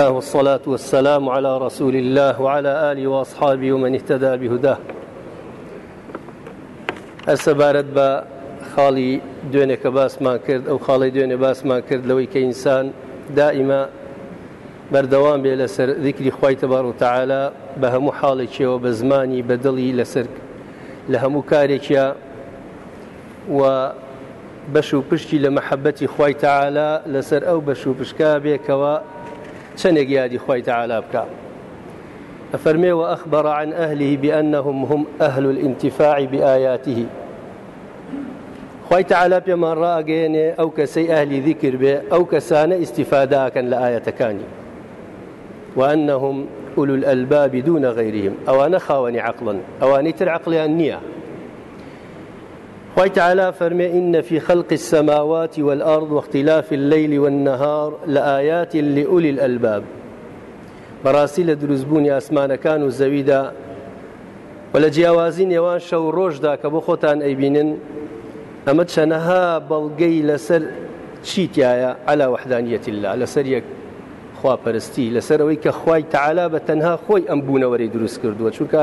والصلاة والسلام على رسول الله وعلى آله وأصحابه ومن اهتدى بهداه. ئەسەبارەت بە خاڵی دوێنێکە باسمان کرد ئەو خاڵی دوێنێ باسمان کرد لەوەی کە ئینسان دائیمە بەردەوام بێ لەسەر ذیکری خی تەبار و تەعاالە بە هەموو حاڵێکیەوە بە زمانی بەدڵی لەسەر و بەش و پشتی لە مەحەبەتی خی تەعاالە لەسەر ئەو بەش و چەندێک یادی خی تعالا بکە أفرمي وأخبر عن أهله بأنهم هم أهل الانتفاع بآياته. خی تعالا پێمان ڕاگەێنێ ئەو کەسەی ئەهلی ذیکر بێ ئەو کەسانە ئیسیفاداکەن لە ئاەتەکانی وأنهم أولو الألباب دون غيرهم. أوان خاوني عقلا. أواني تر عقليان نية خوي تعالى فرمي إن في خلق السماوات والأرض واختلاف الليل والنهار لآيات لأولي الألباب. بەڕاستی لە دروستبوونی ئاسمانەکان و زەویدا و لە جیاوازی نێوان شەو ڕۆژدا کە بۆ خۆتان ئەیبینن ئەمە چەنەها بەڵگەی لەسەر چیتایە علا وحدانیەتی الله. لەسەر یەک خواپەرستی لەسەرەوەی کە خی تعالا بە تەنها خۆی ئەم بوونەوەری دروست کردووە چونکە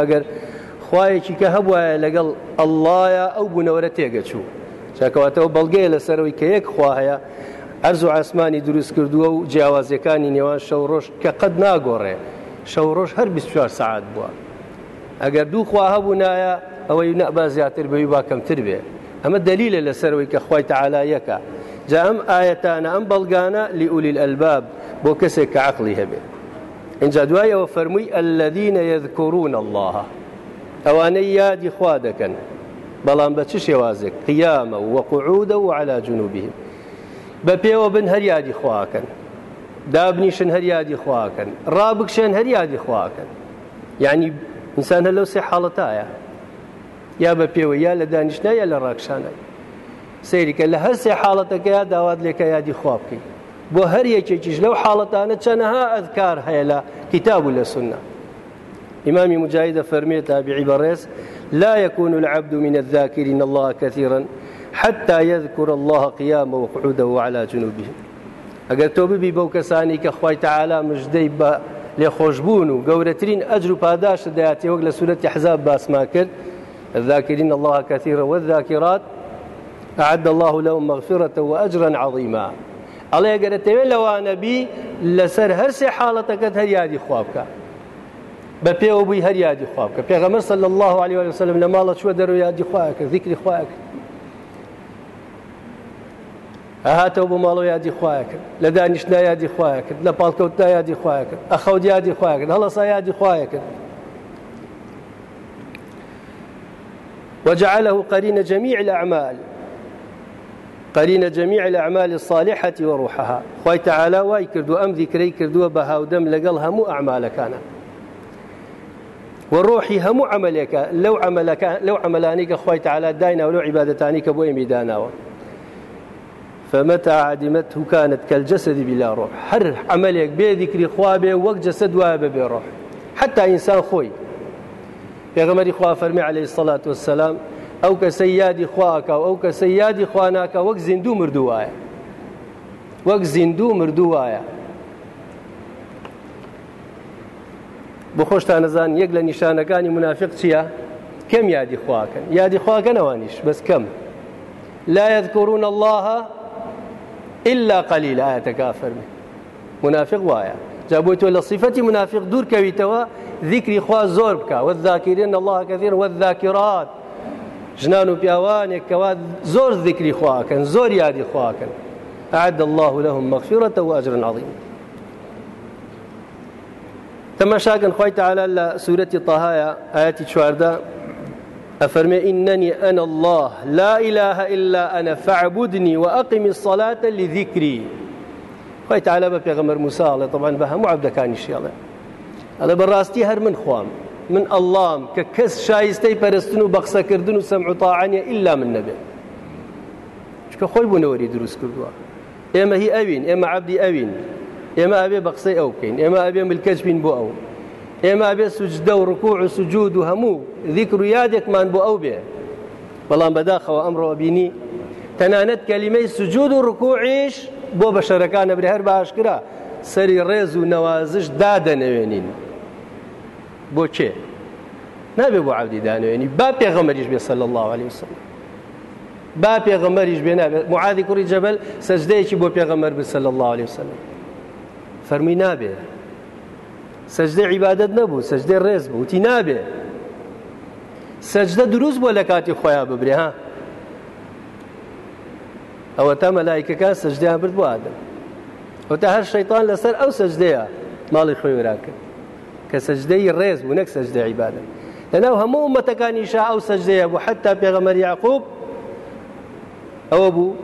خوایەکی کە هەبواە لەگەڵ ئەللایە ئەو بوونەوەرە تێگەچوو چاکەواتەوە بەڵگەیە لەسەرەوەی کە یەک خوا هەیە ئەرز و ئاسمانی دروست کردووە و جیاوازەکانی نێوان شەو ڕۆژ کە قەت ناگۆڕێ. شەو ڕۆژ هەر 24 سعات بووە. ئەگەر دوو خوا هەبوو نایە ئەوەی نەبا زیاتر بەوی با کەمتر بێ. ئەمە دلیلە لەسەرەوەی کە خی تعالایەکە جا ئەم ئاەتانە ئەم بەڵگانە لأولي الألباب بۆ کەسێک کە عقلی هەبێ. اینجا دوایەوە فەرمووی الذين يذكرون الله ئەوانەی یادی خوا دەکەن. بەڵام بە چ شێوازێک؟ قیامە وەقعودە و على جنوبهم. بە پێوە بن هەر یادی خواکەن دابنیشن هەر یادی خواکەن ڕابکشێن هەر یادی خواکەن یعنی ئینسان هە لەو سێ حاڵەتایە. یا بە پێوە یا لە دانیشتە یا لە ڕاکشانە سیریکە لە هەر سێ حاڵەتەکەیا داوات لێکە یادی خوا بکەیت بۆ هەر یەکێکیش لەو حاڵەتانە چەنەها ئەذکار إمام مجاهد فرمي تابعي بريس لا يكون العبد من الذاكرين الله كثيرا حتى يذكر الله قياما وقعوده على جنوبهم ئەگەر تۆ ببی بەو کەسانی کە خی تعالا مژدەی بە لێ خۆشببوون و گەورەترین ئەجر و پاداش دەیاتی وەک لە سوورەتی حزاب باسما کرد الذاكرين الله كثيرا والذاكرات أعد الله لهم مغفرة وأجرا عظيما الله يقول تبين لو نبي لسر هرسي حالتك هر خوابك بە پێوە بووی هەر یادی خواب کە پێغەمە صلی الله عليه وسلم لە ماڵە چوە دەرو یادی خواکە ذیکری خواکە ئاهاتەوە بۆ ماڵەوە یادی خواکە لە دانیشتنا یادی خواکرد لە پاڵکەوتنا یادی خواکرد ئەخەوت یادی خواکرد هەڵەسا یادی خواکرد وجعله قرين جميع الأعمال. قرين جميع الأعمال الصالحة وروحها. خوي تعالى واي كردو أم ذكري كردو بهاو دم لقل همو أعمال كان وروحي همو عملك لو عملك لو عملانيك خوي تعالى داينا ولو عبادتانيك بو ميدانا فمتى عدمته كانت كالجسد بلا روح. هر عملك بذكر خوابه وقت جسد وابه بروح حتى إنسان خوي. پێغەمەری خوا فەرمی عليه الصلاة والسلام ئەو کە سەیادی خواکە و ئەو کە سەیادی خواناکە وەک زیندوو مردووایە بۆ خۆشتان نەزان یەک لە نیشانەکانی منافق چییە؟ کەم یادی خواکەن. یادی خواکەنەوانیش بەس کەم. لا يذكرون الله إلا قليل آية كافر منافق وايا جابوتو لصفتي منافق دور كويتوا ذكري خوا زور بكا والذاكرين الله كثير والذاكرات. و پیاوانێک کەوا زۆر ذکری خواکەن زۆر یادی خواکەن. أعد الله لهم مغفرة وأجرا عظيما. تماشاكن خوي تعالى لسورة طه آيات شواردا أفرمي إنني أنا الله لا إله إلا أنا فاعبدني وأقم الصلاة لذكري. خوي تعالى بپیغمبر موسى طبعا بها معبد كان شيء الله هذا بالراستي هر من خوام من اللام کە کەس شایستەی پەرستن و بەخسەکردن و سەمعتاعانە ئللا من نەبێت چکە خۆی بوونەوەری دروست کردووە. ئێمە هی ئەوین ئێمە عبدی ئەوین. ئێمە ئەبێ بە قسەی ئەو بکەین ئێمە ئەبێ ملکەچ بین بۆ ئەو ئێمە ئەبێ سوجدە و ڕکوع و سوجود و هەموو ذیکر و یادێکمان بۆ ئەو بێ بەڵام بەداخەوە ئەمڕۆ بینی سوجود و ڕکوعیش بۆ بە شەرەکانە برێ هەر باشکرا سەری ڕێز و نەوازش دادەنەوێنین بۆ کێ نابێ بۆ عبدی دانوێنی با پێغەمەریش صلى الله عليه وسلم. با پێغەمەریش بێ نابێت معادی کوڕی جەبل سەجدەیەکی بۆ پێغەمەر صلى الله عليه وسلم. فەرمی نابێ. سەجدە عیبادت نەبوو سەجدەی ڕێز بوو تی نابێ. سەجدە دروست بۆ لە کاتی خۆیان ها؟ ئەوە تا مەلایکەکان سەجدیان برد بۆ ئادەم ئەو تا هەر شەیطان لەسەر ئەو سەجدەیە ماڵی خۆی وراکرد کە سەجدەی ڕێز بوو نەک سەجدە عیبادە لەناو هەموو ومەتەکانی شا ئەو سەجدەیە بوو حتا پێغەمەر یعقوب ئەوە بوو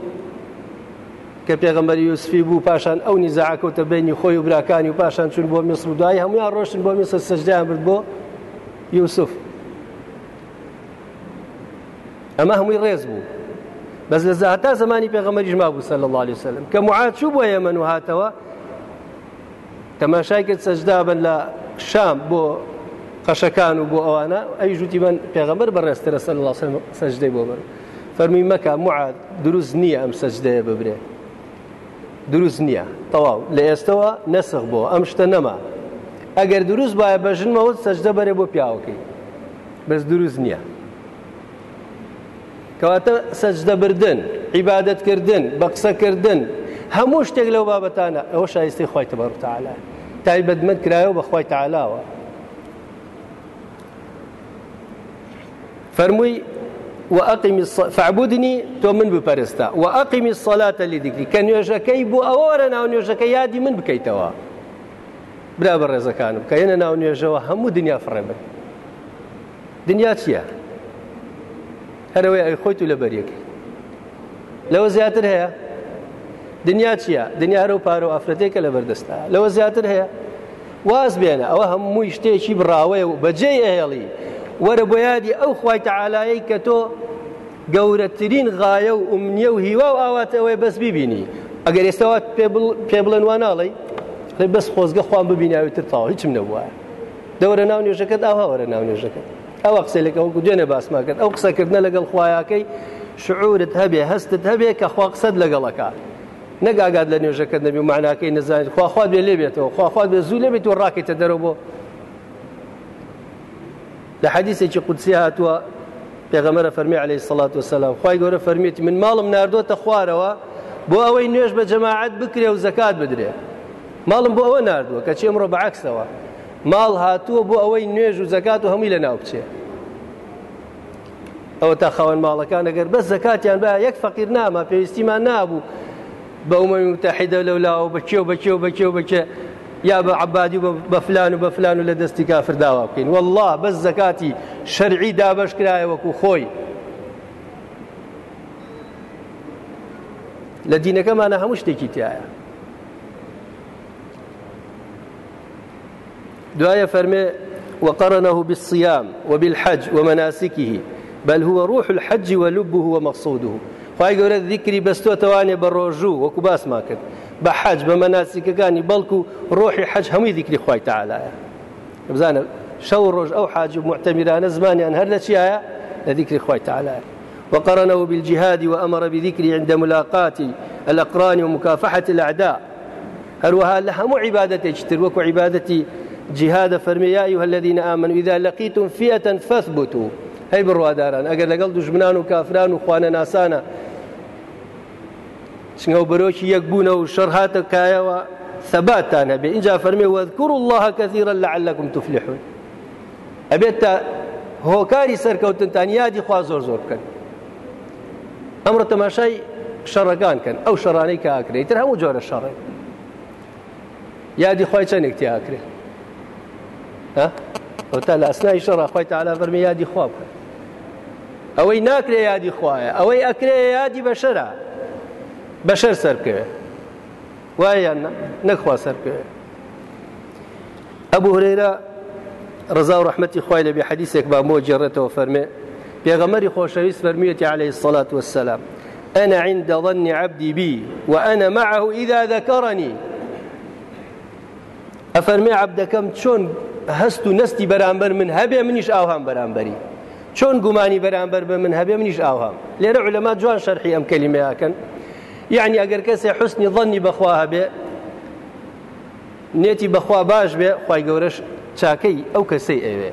کە پێغەمبەری یوسفی بوو پاشان ئەو نیزاعکەوتە بینی خۆی و براکانی و پاشان چون بۆ میسر دوای هەمویان ڕۆشتن بۆ میسر سەجدیان برد بۆ یوسف. ئەمە هەمووی ڕێز بوو. بەس لە زاهتا زمانی پێغەمەریش ما بوو صلى الله عليه وسلم. کە معاد چوو بۆ ئێمن و هاتەوە تەماشای کرد سەجدا بن لە شام بۆ قەشەکان و بۆ ئەوانە. ئەی ژوتی من پێغەمبەر بەڕێسترە صلى الله سەجدەی بۆ بەر فەرمی مەکە معاد دروست نییە ئەم سەجدەیە ببرێ. دروست نییە. تەواو. لە ئێستەوە نەسخ بۆ. ئەم شتە نەما. ئەگەر دروست باە بەژنمەوە سەجدە بەرێ بۆ پیاوەکەی. بەس دروست نییە. کەواتە سەجدەبردن عیبادەتکردن بە قسەکردن هەموو شتێک لەو بابەتانە. ئەوە شایستی خۆی تبەڕتەعالا تایبەتمەند کرایەوە بە خۆی تعالاوە فەرمووی وأقم فاعبدني تو من بپەرستا وأقم الصلاة لذكري. کە نوێژەکەی بۆ ئەوەرە ناو نوێژەکە یادی من بکەیتەوە. برا بە ڕێزەکانم کە یەنە ناو نوێژەوە هەموو دنیا فڕێ بن دنیا چییە؟ هەرەوەی ئەی خۆیت و لە بەریەکەی لەوە زیاتر هەیە؟ دنیا چییە؟ دنیا هەرە و پارە و ئافرەتێکە لە بەردەستا لەوە زیاتر هەیە؟ واز بێنە. ئەوە هەمووی شتێکی بڕاوەیە و بەجێ ئەهێڵی. وەرە بۆ یادی ئەو خی تەعاالایی کە تۆ گەورەترین غایە و ئومنیە و هیوا و ئاواتەوەی بەس ببینی ئەگەر ئێستاوە پێ بڵێن واناڵی بەس خۆزگە خوان ببیناویتر تاوە هیچم نەبووە. دەورە ناو نوێژەکەت ئاوا وەرە ناو نوێژەکەت. ئەوە قسەلێکەوە دوێنێ باسماکرد ئەو قسەکردنە لەگەڵ خویاکەی شعورت هەبێ هەستت هەبێ کە خوا قسەت لەگەڵەکە. نەگاگات لە نوێژەکە نەبی معناکەی نزانیت خواخوات بێ لێ بێتەوە خواخوات بێ زوو لێ بێت و ڕاکەیتە دەرەوە بۆ لە حەدیثێکی قودسی هاتووە پێغەمەرە فەرمی عليه الصلاة والسلام خی گەورە فەرمیێتی من ماڵم نردۆتە خوارەوە بۆ ئەوەی نوێژ بە جەماعەت بکرێ و زەکات بدرێ. ماڵم بۆ ئەوە نردووە کە چی ئەمڕۆ بەعکسەوە ماڵ هاتووە بۆ ئەوەی نوێژ و زەکات و هەمووی لە ناو بچێ. ئەوە تا خاوەن ماڵەکان ئەگەر بەس زەکاتیان بە یەک فەقیر نامە پێویستیمان نابوو. بە ئەومە متحیدە لەولاوە بەکێ و بەکێ و بەکێ و بەکێ یا بە عبادی بە فلان و بە فلان و لە دەستی کافر داوا بکەین والله بەس زەکاتی شەرعی دابش کرایە وەکو خۆی لە دعاية فرمي وقرنه بالصيام وبالحج ومناسكه بل هو روح الحج ولبه ومقصوده. گەورە ذیکری بەستۆ توانێ بە ڕۆژوو وەکو باسما کرد بە حەج بە مەناسیکەکانی بەڵکو ڕۆحی حەج هەمووی ذیکری خی تعالایە بزانە شەو حاج و معتەمیرانە زمانیان هەر لە چیایە لە تعالایە وقرنه بالجهاد وأمر بذكره عند ملاقات الأقران ومكافحة الأعداء. هروها لهم عبادة اجتر وكو عبادتي جهاد فرمي يا أيها الذين آمنوا إذا لقيتم فئة فاثبتوا. هەی بڕواداران ئەگەر لەگەڵ دوژمنان و کافران و ناسانە چنگە و بەرۆکی یەک بوونە و شەڕ هاتە کایەوە ثباتان هەبێ اینجا فەرمێ وەذکر الله كثيرا لعلكم تفلحون. ئەبێت تا هۆکاری سەرکەوتنتان یادی خوا زۆر زۆر بکەن ئەمڕۆ تەماشای شەڕەکان کەن ئەو شەڕانەی کە ئاکرێت تر هەموو جۆرە شەڕێ یادی خی چەندێک تی ئاکرێت تا لە ئەسنای شەڕخوای تالا فەرمی یادی خوا بکەن ئەوەی ناکرێ یادی خوایە ئەوەی ئەکرێ یادی بەشەرە بەشەر سەرکەوێ وایان نەخوا سەرکەوێ ئەبوو هرێرە ڕزا و ڕحمەتی خوای لە بێ حەدیسێک با بۆ جێڕێتەوە فەرمێ پێغەمەری خۆشەویست فەرمیەتی عليه الصلاة والسلام أنا عند ظن عبدي بي وأنا معه إذا ذكرني ئەفەرمێ عبدەکەم چۆن هەست و نستی من هەبێ منیش ئاوهام بەرامبەری چۆن گومانی بەرامبەر بە من هەبێ منیش ئاوهام لێرە علەما جوان شەرحی ئەم کەلیمەیەکەن یعنی ئەگەر کەسێ حستنی ظنی بەخوا هەبێ نێتی بەخوا باش بێ خی گەورەش چاکەی ئەو کەسەی ئەوێ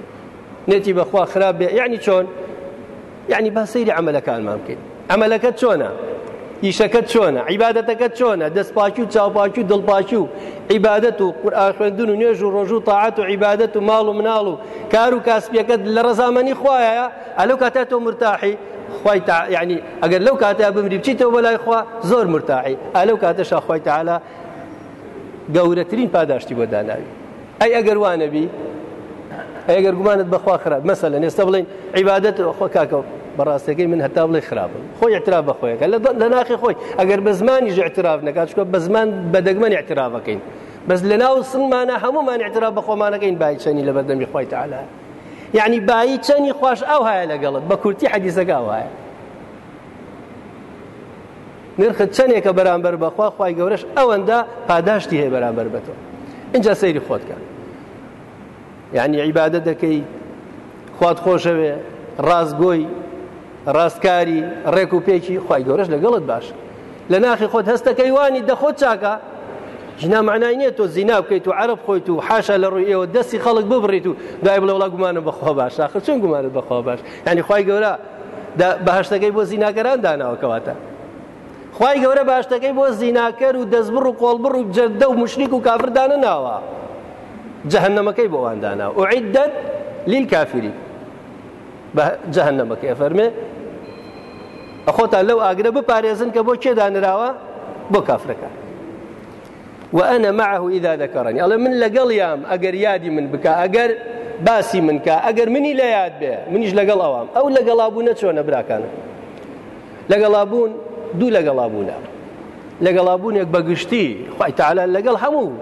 نێتی بەخوا خراپ بێ یعنی چۆن؟ یعنی با سەیری عملەکانمان بکەین. عملەکەت چۆنە؟ ئیشەکەت چۆنە؟ عیباەتەکەت چۆنە؟ دەستپاکی و چاوپاکی و دڵپاکی و عیباەت و قورآ خوێندون و نوێژ و ڕۆژ و تاعات و عیباەت و ماڵ و مناڵ و کار و کاسبیەکەت لە ڕزامەنی خوایە؟ ئەلو کاتە تۆ مرتاحی؟ خی یعنی ئەگەر لەو کاتە بمری بچیتەوە بەلای خوا؟ زۆر مرتاحی. ئەلو کاتەشا خی تعالا گەورەترین پاداشتی بۆ داناوی. ئەی ئەگەر وانەبی ئەگەر گومانت بەخوا خراپ مەسە لە نێستا بڵین عیباەت خۆ کاکە بەڕاستەکەی من هەتا بڵێ خراپم. خۆی اعتراف بەخۆیەکە لە ناخی خۆی. ئەگەر بە زمانی اعتراف نکات چکە بە زمان بەدەگمەن اعترافەکەین. بەس لە ناو سنمانە هەمومان اعتراف بە خۆمانەکەین بای چەنی لە بەردەمی خۆی تعالا یعنی بایی چەنی خوۆش ئەو هەیە لەگەڵت بە کورتی حەدیسەکە وایە نرخت چەندێکە بەرامبەر بەخوا خی گەورەش ئەوەندە پاداشتی هەیە بەرامبەر بە تۆ. اینجا سەیری خۆتکە یعنی عیبادە دەکەی خوات خۆشەوێ ڕازگۆی ڕاستکاری ڕێک و پێکی خی گەورەش لەگەڵت باش. لە ناخی خۆت هەستەکەی وانی دەخۆت چاکە. ژنا معنای نییە تۆ زینا بکەیت و عرب خۆیت و حاشا لە ڕووی ئێوە دەستی خەڵک ببڕیت و دوای بڵێ وڵا گومانە بەخوا باش. آخر چۆن گومانت بەخوا باش؟ ینی خی گەورە بەهشتەکەی بۆ زیناگەران داناوەکەواتە خی گەورە باشتەکەی بۆ زیناکەر و دەستبڕ و قۆڵبڕ و جەردە و مشریک و کافردانە ناوە. جەهنەمەکەی بۆ واندانا و عیددت لیل کافری جەهنەمەکەی ئەفەرمێ ئەخۆتان لەو ئاگرە بپارێزن کە بۆ کێدانراوە بۆ کافرەکە وأنا معه إذا ذكرني. الله من لقل يام. أجر يادي من بكا. أجر باسی من کا ئەگەر منی لە یاد بێ منیش لەگەڵ ئەوام ئەو لەگەڵابوونە چۆنە براکانە لەگەڵابوون دوو لەگەڵابوونە لەگەڵابوونێک بەگشتی خی تعالا لەگەڵ هەموو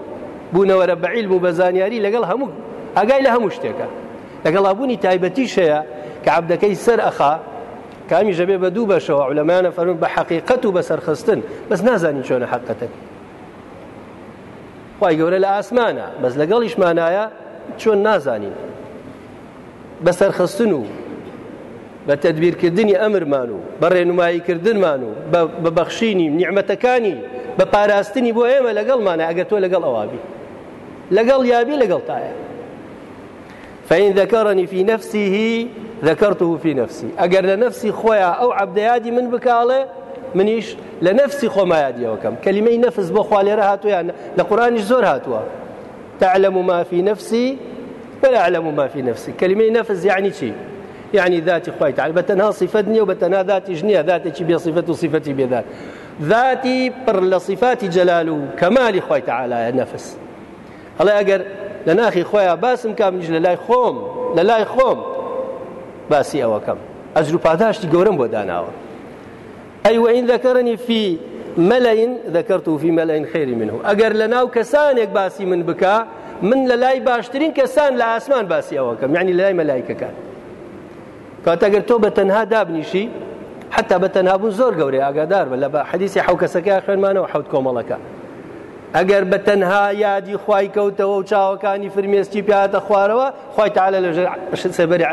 بوونەوەرە بەعیل و بەزانیاری لەگەڵ هەموو ئەگای لە هەموو شتێکە لەگەڵابوونی تایبەتی شەیە کە عبدەکەی سەر ئەخا کامی ژەبێ بە دوو بەشەوە علەمانە فەرون بە حەقیقەت و بەسەرخستن بەس نازانی چۆنە حقەتەک خی گەورە لە ئاسمانە بەس لەگەڵیشمانایە چۆن نازانین. بەسەرخستن و بە تدبیرکردنی ئەمرمان و بە ڕێنماییکردنمان و بە بەخشینی نیعممەتەکانی بە پاراستنی بۆ ئێمە لەگەڵمانە ئەگە تۆ لەگەڵ ئەوابی. لەگەڵ یابی لەگەڵ فإن ذكرني في نفسه ذكرته في نفسي. أجر لنفسي خويا أو عبد يادي من بكاله منيش لنفسي خو ما يادي وكم كلمة نفس بخوالي رهاتو يعني. لقرآن زور هاتوا تعلم ما في نفسي ولا أعلم ما في نفسي. كلمة نفس يعني شيء يعني ذاتي خوي تعالى بتنها صفتني وبتنها ذاتي جنية ذاتي بصفة وصفتي بذات ذاتي. بر لصفات جلال كمال خوي تعالى نفس. الله أجر لناخي خويا باسم كام نجي للاي خوم؟ للاي خوم. باسي أو كم أجر باداشتي قورم بوداناوا أي وإن ذكرني في ملئ ذكرته في ملئ خير منه. أجر لناو كسانك باسي من بكا من للاي باشترين كسان لآسمان باسي أو كم يعني للاي ملائكة كان کاتەگەر تۆ بە تەنها دابنیشی حتا بە تەنهابوون زۆر گەورەی ئاگادار بە لە بە حەدیسی حوکەسەکە خوێنمانەوە حوت کۆمەڵەکە. ئەگەر بە تەنها یادی خی کەوتەوە و چاوەکانی فرمێستی پیاتە خوارەوە خی تعاالە لە سەبەری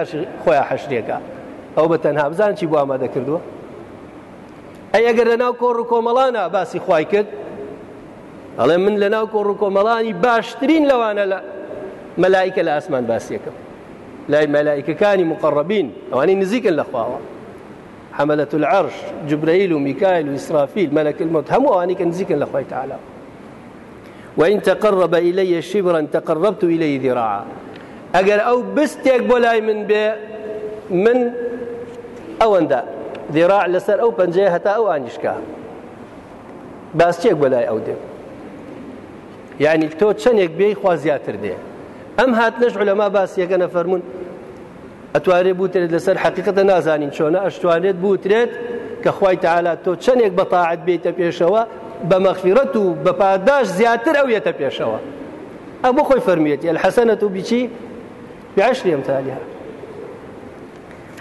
خۆیان حەشرێکە. ئەو بە تەنها بزان چی بۆ ئامادە کردووە؟ ئەی ئەگەر لە ناو کۆڕ و باسی خی کرد ئەڵێ من لە ناو کۆڕ و کۆمەڵانی باشترین لەوانە لە مەلایکە لە ئاسمان باسیەکەم. لای مەلایکەکانی مقڕبین ئەوانی نزیکن لە خواوە. حملة العرش جبرائيل وميكائيل وإسرافيل ملك الموت هم أواني كنزيكا لأخوة تعالى وإن تقرب إلي شبرا تقربت إليه ذراعا. أجر أو بستيك بولاي من بي من أوندا ذراع لسر أو بنجي هتا أو أنشكا باستيك بولاي أو دي يعني تو تشنيك بي خوازياتر دي. ئەم هاتنەش لەما باسیەکەنە فەرمونون ئەتوارێت بوترێت لەسەر حقیقەتە نازانین چۆنە ئەشتوانێت بوترێت کە خی تعالا تۆ چەندێک بەتاعات پێشەوە بە مەخفیرەت و بە پاداش زیاتر ئەو یەتە پێشەوە. و بیچی؟ بعشر أمثالها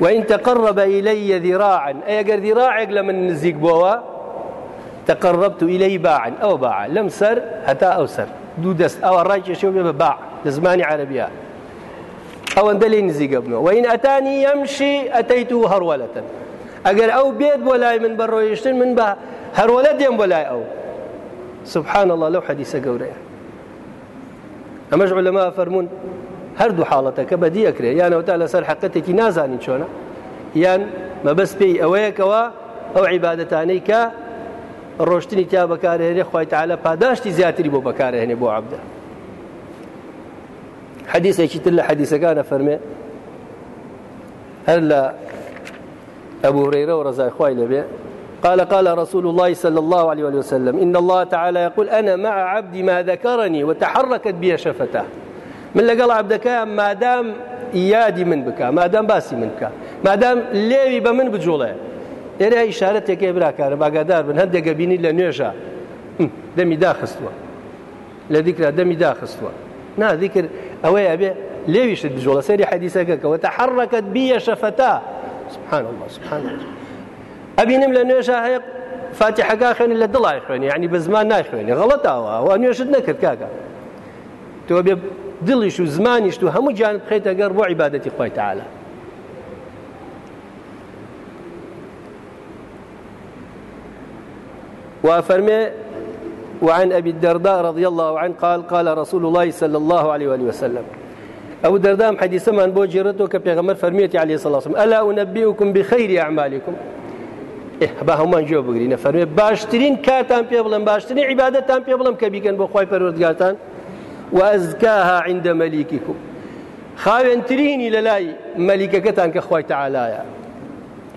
وإن تقرب إلي ذراعا أي أجر ذراعك لمن نزيق بوا تقربت إليه باعا أو باعا لم سر حتى أو سر دو دست أو الراجع شو باع لە زمانی عربیە. ئەوەندە لی نزیگە بنەوە وین ئەتانی یەمشی ئەتەیت و هەروەلەتەن ئەگەر ئەو بێت بۆ لای من بەڕۆیشتن من بە هەروەلە دێم بۆ لای ئەو سبحان الله لەو حەدیسە گەورەیە ئەمەش لەما فەرمونون هەردوو حاڵەتەکە بەدی ئەکرێ یانەوەتا لەسەر حقەتێکی نازانین چۆنە یان مەبەست پێی ئەوەیەکەوە ئەو عیباەتانەی کە ڕۆشتنی تا بەکارهێنێ خی تعاالە پاداشتی زیاتری بۆ بەکارهێنێ بۆ عبدە حديثێکی تر لە حەدیسەکانە فەرمێ؟ هەر لە أبو هريرة ورزاي خوي لبي قال قال رسول الله صلى الله عليه وسلم إن الله تعالى يقول أنا مع عبدي ما ذكرني وتحركت بي شفته من لقال عبدك ما دام يادي من بك ما دام باسي منك ما دام ليوي بمن بجوله. ئێرە ئیشارەتێکی براکارە باگادار بن هەندێکە بینی لە نوێژە دەمی داخستووە لە دیکرا دەمی داخستووە نادیکر ئەوەی ئەبێ لێویشت بجۆڵە سەری حەدیسەکەکەەوە تەحڕەکەت بیە شەفەتا سبحان الله سبحان الله. ئەبینم لە نوێژە هەیە فاتحەکە خوێنی لە دڵای خوێنی ینی بە زمان ناخوێنی غەڵەتاوە ئەوە نوێشت نەکرد کاکە تۆ بێ دڵیش و زمانیشت و هەموو جانت بخیتە گەر بۆ عیبادەتی خۆی وعن أبي الدرداء رضي الله عنه قال قال رسول الله صلى الله عليه وآله وسلم. أبو الدرداء حديث من بو جرته كبيغمر فرميتي عليه الصلاة والسلام ألا أنبئكم بخير أعمالكم؟ ئێوە با هەمان گوێ بگرینە. فەرمێ باشترین کاتان پێ بڵم باشترین عیباەتان پێ بڵم کە بیکەن بۆ خی پەروەردگاتان وأزكاها عند مليككم خاوێنترینی لە لای مەلیکەکەتان کە خی تعالایە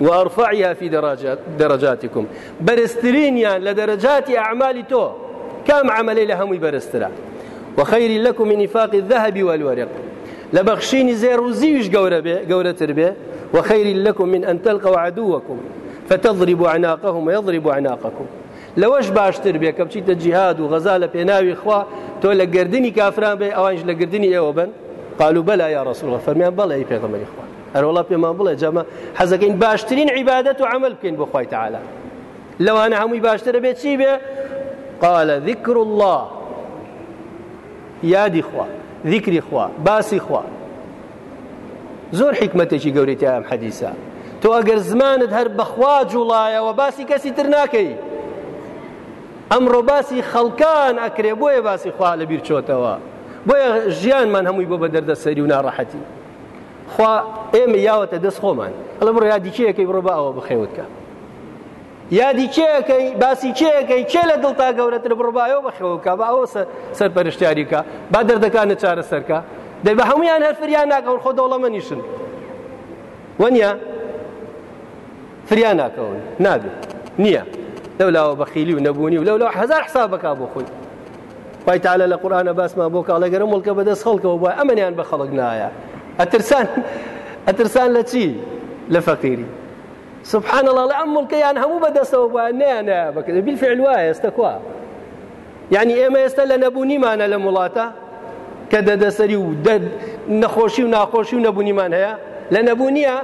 وأرفعها في درجات درجاتكم برسترينيان لدرجات أعمال تو كم عملي لهم برسترا وخير لكم من نفاق الذهب والورق. لبخشين زير وزيش قورة تربية وخير لكم من أن تلقوا عدوكم فتضربوا أعناقهم ويضربوا أعناقكم لەوەش باشتر بێ کە بچیتە جیهاد و غەزا لە پێناوی خوا تۆ لە گردردنی کافران بێ ئەوانش لە گردردنی ئێوە بن؟ قالوا بەلا یا ڕسوڵە فەرمیان بەڵێ پێغەمەری خوا. هەروەڵا پێمان بڵێ جەمە حەزەکەین باشترین عیبادەت و عمل بکەین بۆ خۆی تعاالە لەوانە هەمووی باشترە بێت چی بێ؟ قالە ذکر الله. یادی خوا ذیکری خوا باسی خوا. زۆر حکمتێکی حەدیسە. تۆ ئەگەر زمانت هەر بەخوا جوڵایەوە باسی کەسی تر ناکەی. ئەمڕۆ باسی خەڵکان ئەکرێ بۆیە باسی خوا لە بیر چۆتەوە. بۆیە ژیانمان هەمووی بۆ بە دەردەسەری و ناڕەحەتی. خوا ئێمە یاوەتە دەست خۆمان. ئەڵە بڕ یادیکەیەکەی بڕۆ بە ئەوە بخێوتکە. یادی چێەکەی باسی چێەکەی چێ لە دڵتا گەورەتر بڕبایەوە بەخەوەکە بە ئەوە سەرپەرشتیاریکە با دەردەکانە چارە سەرکە دەی بە هەمویان هەر فریان ناکەون خۆ دەوڵەمە نیشن. وەنیە فریان ناکەون نابێت نییە لەولاوە بەخیلی و نەبوونی و لەولا هزار حساب بک بۆ خۆی پای تعالە لە قورآانە باسمان بۆ کاڵەگەرە مڵکە بەدەست خەڵکەوە بە ئەمەیان بە خەڵک نایە ئەترسان ئەترسان لە چی لە فەقیری سبحان الله لە ئەم مڵکەیان هەموو بەدەستەوە بە نێنە بکرد بالفعل وایە ئێستا کوا یعنی ئێمە ئێستا لە نەبوونیمانە لە وڵاتە کە دەدەسەری و نەخۆشی و ناخۆشی و نەبوونیمان هەیە لە نەبوونیە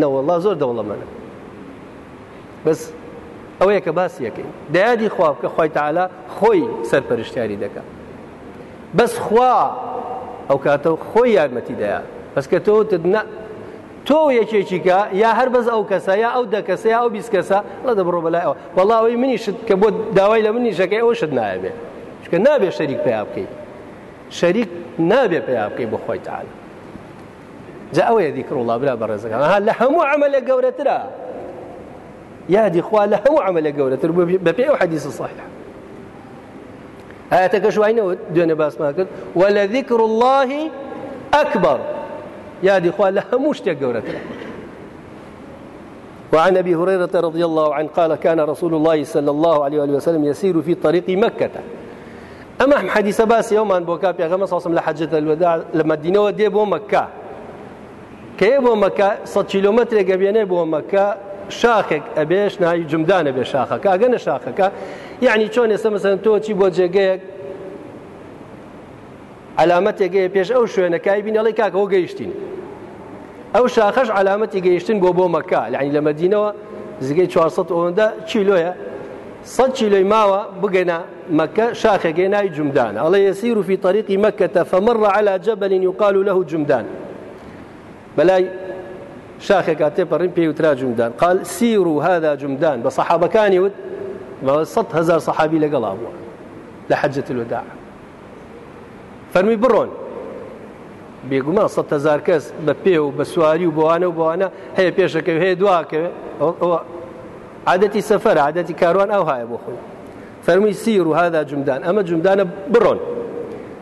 نەوەڵا زۆر دەوڵەمەە بەس ئەوەیە کە باسیەکەی دایادی خواب کە خۆی تعالا خۆی سەرپەرشتیاری دەکات بەس خوا ئەو کاتە خۆی یارمەتی دەیە بەس کە تۆ تۆ یەکێکیکە یا هەر بەز ئەو کەسە یا ئەو دەکەسە یا ئەو بیست کەسە لە دەبڕۆ بەلای ئەوە وەڵاوی منیشت کە بۆ داوای لە منی شەکەی ئەو شت نایبێ چکە نابێ شەریک پێیا بکەیت شەریک نابێ پێیا بکەی بۆ خۆی تعالی. جا ئەوەیە دیکڕ وڵا برا بەڕێزەکان لە هەموو عملە گەورەترە یادی خوا لە هەموو عملە گەورەتر بە پێ ئەو حەدیث صحیح ئاەتەکە شوینەوە دوێنێ باسمان کرد وە لە ذیکر اللهی ئەکبەر یادی خوا لە هەموو شتێک گەورەتر وعن أبي هريرة رضي الله عنه قال كان رسول الله صلى الله عليه وسلم يسير في طريق مكة. أما حديث باس يوما بوكا بيغمس صلى الله حجة الوداع. لما الدين ودي بو مكة. كي بو مكة صد كيلومتر قبينه بو مكة. شاخێک ئەبێش ناوی جمدانە بێ شاخەکە ئەگەنە شاخەکە. یعنی چۆن ئێستا مەسەن تۆ چی بۆ جێگەیەک؟ علامەتێگەیە پێش ئەو شوێنەکای بینەڵی کاکەەوە گەیشتین. ئەو شاخەش علامەتی گەیشتن بۆ بۆ مەکە. لەعنی لە مەدینەوە زگەی 400 ئەوەندە چیلۆیە صد کیلوی ماوە بگەنە مكة شاخێک ناوی جمدان. الله يسير في طريق مكة فمر على جبل يقال له جمدان. بەلای شاخێکا تێپەڕین پێی وترا جمدان. قال سیر و هذا جمدان. بە سەحابەکانی وت هەزار صەحابی لەگەڵا بووە لە حجة الوداع فەرمی بڕۆن بێگومان سە هزار کەس بە پێ و بە سواری و بۆوانە و بۆوانە هەیە پێشەکەوێ هەیە دواکەوێ عادەتی سەفەر سیر و هذا جمدان. ئەمە جمدانە بڕۆن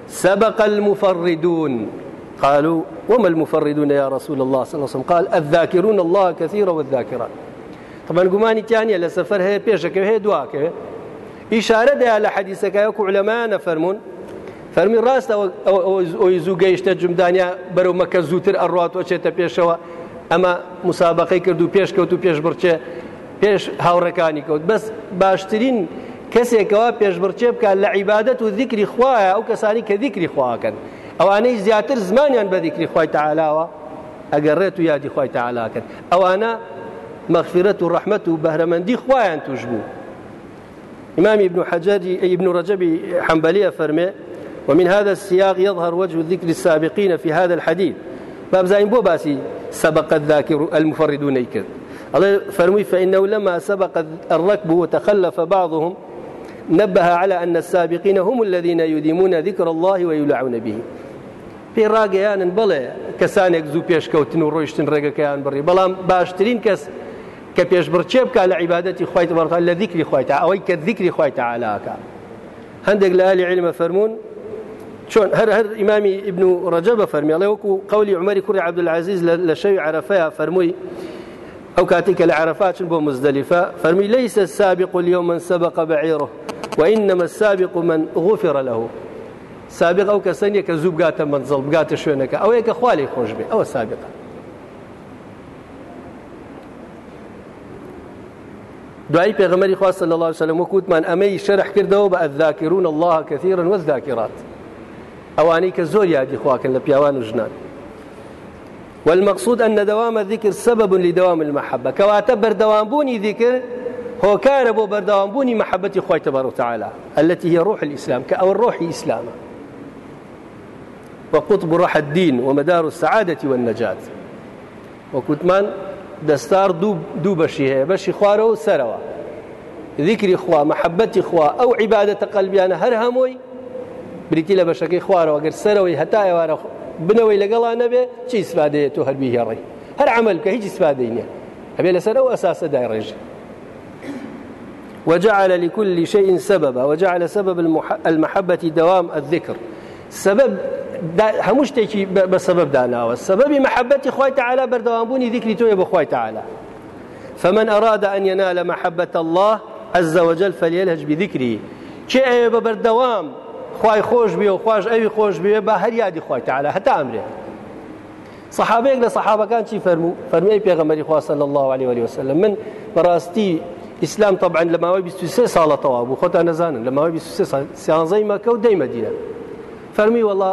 سبق المفردون. قالوا وما المفردون يا رسول الله صلى الله عليه وسلم؟ قال الذاكرون الله كثيرا والذاكرات. طبعا قماني تانية لسفر هي بيشك هي دواك. إشارة ده على حديثك يكو علماء نفرمون فەرمی ڕاستە ئەوی زوو گەیشتە جمدانیا بەرەو مەکە زووتر ئەڕات وچێتە پێشەوە ئەمە مسابقەی کرد و پێشکەوت و پێش بڕچێ پێش هاوڕەکانی کەوت بەس باشترین کەسێکەوە پێشبڕچێ بکات لە عیبادەت و ذیکری خوایە ئەو کەسانی کە ذیکری خواکەن ئەوانەی زیاتر زمانیان بە ذیکری خی تعالاوە ئەگەڕێت و یادی خی تعالاکەن ئەوانە مەغفرەت و ڕەحمەت و بەهرەمەندی خۆیان توش بوو إمام ابن حجر ابن رجب حنبلية فرمي ومن هذا السياق يظهر وجه الذكر السابقين في هذا الحديث. باب زين بو باسي سبق الذاكر المفردون يكذ الله فرمي فإنه لما سبق الركب وتخلف بعضهم نبه على أن السابقين هم الذين يديمون ذكر الله ويلعون به. پێ ڕاگەیانن بڵێ کەسانێک زوو پێشکەوتن و ڕۆیشتن ڕێگەکەیان بڕی. بەڵام باشترین کەس کە پێش بڕچێ بکە لە عیباەتی خۆیت بەڕتا لە ذیکری خۆیت ئەوەی کە ذیکری خۆیت علاکە هەندێک لە علی علمە فەرمونون شون هر هر إمامي ابن رجب فرمي الله وكو قولي عمر كري عبد العزيز لشيء عرفها فرمي أو كاتيك لعرفات بو مزدلفة فرمي ليس السابق اليوم من سبق بعيره وإنما السابق من غفر له. سابق أو كسنية كزوب قاتا منزل بقاتا شوينك أو يك خوالي خوش بي أو سابقا دعي پیغمبر خاص صلى الله وسلم وكوت من أمي شرح كردو بأذاكرون الله كثيرا والذاكرات ئەوانەی کە زۆر یادی خواکەن لە و ژنان. والمقصود أن دوام الذكر سبب لدوام المحبة. كواتا بردوامبوني ذكر هو كان بو بردوامبوني محبة خوي تبارك وتعالى التي هي روح الإسلام كأو الروح إسلام وقطب روح الدين ومدار السعادة والنجاة. وكتمان دستار دوب دو بشي هي بشي خوارو سروا ذكر إخوة محبة إخوة أو عبادة قلبي أنا هرهموي. بریتی لە بەشەکەی خوارەوە گەر سەرەوەی هەتا ئێوارە بنەوەی لەگەڵا نەبێ چی سفادەیە تۆ هەربی هێڕی هەر عمل نییە هەبێ لەسەر ئەو ئەساسە دای ڕێژ وجعل لكل شيء سببا وجعل سبب المحبة دوام الذكر. سبب هەموو شتێکی بسبب داناوە. سببی محبەتی خی تعالى بەردەوامبوونی ذكری تۆیە بەخوای تعالى فمن أراد أن ينال محبة الله عز وجل فليلهج بذكره چه ببردوام خی خۆش بێ و خوش ئەوی خۆش بێ بە هەر یادی خی تعالا هەتا ئەمرێ. صحابەیەک لە صحابەکان چی فەرموو فەرمی پێغەمەری خواستە الله عليه وسلم وسلم من بەڕاستی ئیسلام طبعا لە ماوەی 23 ساڵەتەوە بوو خۆتان نەزانن لە ماوەی 23 سیانزەی مەکە و دەی مەدینە. فەرمی وڵا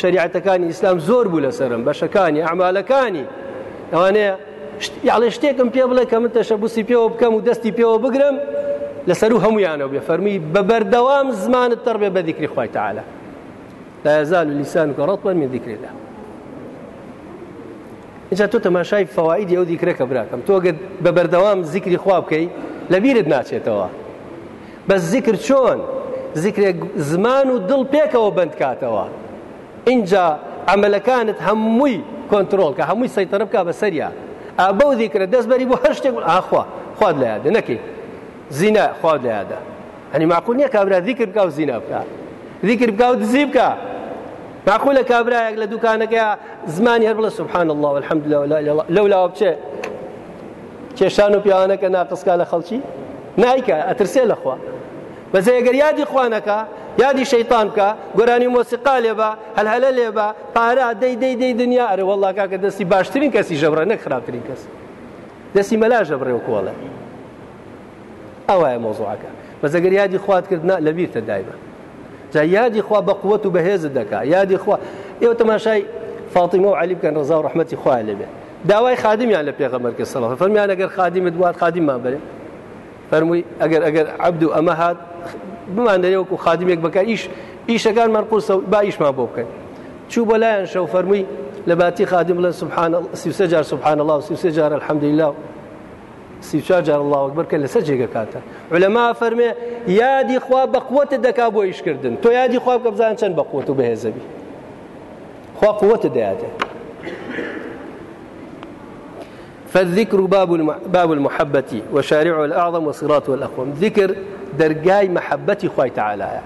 شریعەتەکانی ئیسلام زۆر بوو لەسرم بەشەکانی ئەعمالەکانی. ئەوانەیە یاڵێ شتێکم پێ بڵێ کە من تەشەبوسی پێوە بکەم و دەستی پێوە بگرم لەسەر و هەمویانەوە بێ فەرمی بە بەردەوام زمانت تەڕبێ بە دیکری خی تعاالە لا يزال لسانك رطبا من ذكر الله. اینجا تۆ تەماشای فەوائدی ئەو دیکرەکە براکەم. تۆ بە بەردەوام زیکری خوا بکەی لەبیرت ناچێتەوە. بەس زیکر چۆن؟ زیکرێک زمان و دڵ پێکەوە بند کاتەوە. اینجا عملەکانت هەمووی کۆنتترۆل کە هەمووی سەیتەرە بکە بە سەریا ئابە دیکرە دەستبەری بۆ هەر شتێک ئاخوا خواد لە یادە نەکەی زینا خوا لە یادا هەنی معقول نییە کابرا ذیکر بکە و زینا بکە ذیکر بکە و دزی بکە معقولە کابراایەک لە دوکانەکە زمانی هەر سبحان الله والحمد لله لەو لاوە بچێ کێشان و پیاوانەکە ناقسکا لە خەڵکی نایکە ئەترسێ لەخوا بەزە ئەگەر یادی خوانەکە یادی شەیتان بکە گۆرانی مۆسیقا لێ بە هەلهەلە لێ بە پارە دەی دەی دەی دنیا ئەرە وەڵا کاکە دەستی باشترین کەسی ژەبڕە نەک خراپترین کەس دەستی مەلا ژەبڕێ و کۆڵە ئەوایە مۆزوعەکە بەزەگەر یادی خواتکردنا لەبیرتە دایمە جا یادی خوا بە قووەت و بەهێزت دەکا یادی خوا. ئێوە تەماشای فاتیمە و علی بکەن ڕزا و ڕحمەتی خوای لەبێ داوای خادمیان لە پێغەمەرکە سەڵ فەرمیان ئەگەر خادیمت دوات خادیممان بێ فەرمووی ئەگەر ئەگەر عبد و ئەمە بمان دەرێوەکو خادمێک بکە ئیش ئیشەکانمان قورسە با ئیشمان بۆ بکەین چوو بۆ لایەن شەو فەرمووی لە خادم لە سبحان سیسە جار سبحان الله و الحمد لله جار الله کە لەسەر جێگە کاتە علەما فەرمێ یادی خوا بەقوتە دەکا بۆ ئیشکردن تۆ یادی خوا بکە بزان چەند بەقوت و خوا قوتە دەیاتێ فالذكر باب باب المحبة وشارعه الأعظم وصراطه الأقوم ذكر درجاي محبتي خوي تعالى.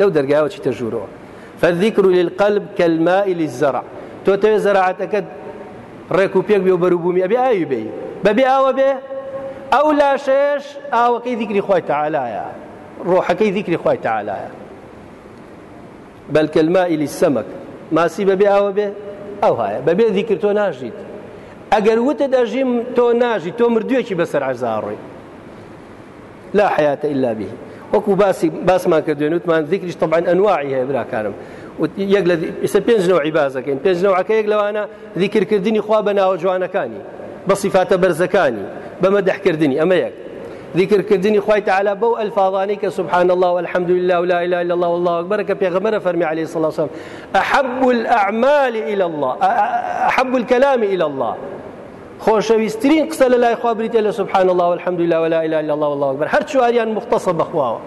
لو درجاي وش تجوره فالذكر للقلب كالماء للزرع. تو تو زرعتك ريكو بيك بيو بروبومي أبي بي؟ ببي أو بي؟ أو لا شيش؟ أو كي ذكري خوي تعالى. يا روح كي ذكري خوي تعالى. يا بل كالماء للسمك. ما سي ببي أو بي؟ أو هاي. ببي ذكر تو ناجيت. ئەگەر وتە دەژیم تۆ ناژی تۆ مردوێکی بەسەر عزاڕێ لا حياة إلا به. وەکو باسی باسمان کردوێن وتمان ذکریش طبعا ئەنواعی هەیە براکارم یەک لە ئێستا پێنج نەوەی بازەکەین پێنج نەوەکە یەک لەوانە ذیکردنی خوا بە ناوە جوانەکانی بە صفاتە بەرزەکانی بەمە دەحکردنی ئەمە یەک ذكر كردني خويت على بو الفاظاني سبحان الله والحمد لله ولا إله إلا الله والله أكبر. كبيغمر فرمي عليه الصلاة والسلام. أحب الأعمال إلى الله. أحب الكلام إلى الله. خۆشەویستترین قسە لە لای خوا بریتە لە سبحان الله والحمد لله ولا إله إلا الله والله أكبر. هەر چواریان مختصە بەخواوە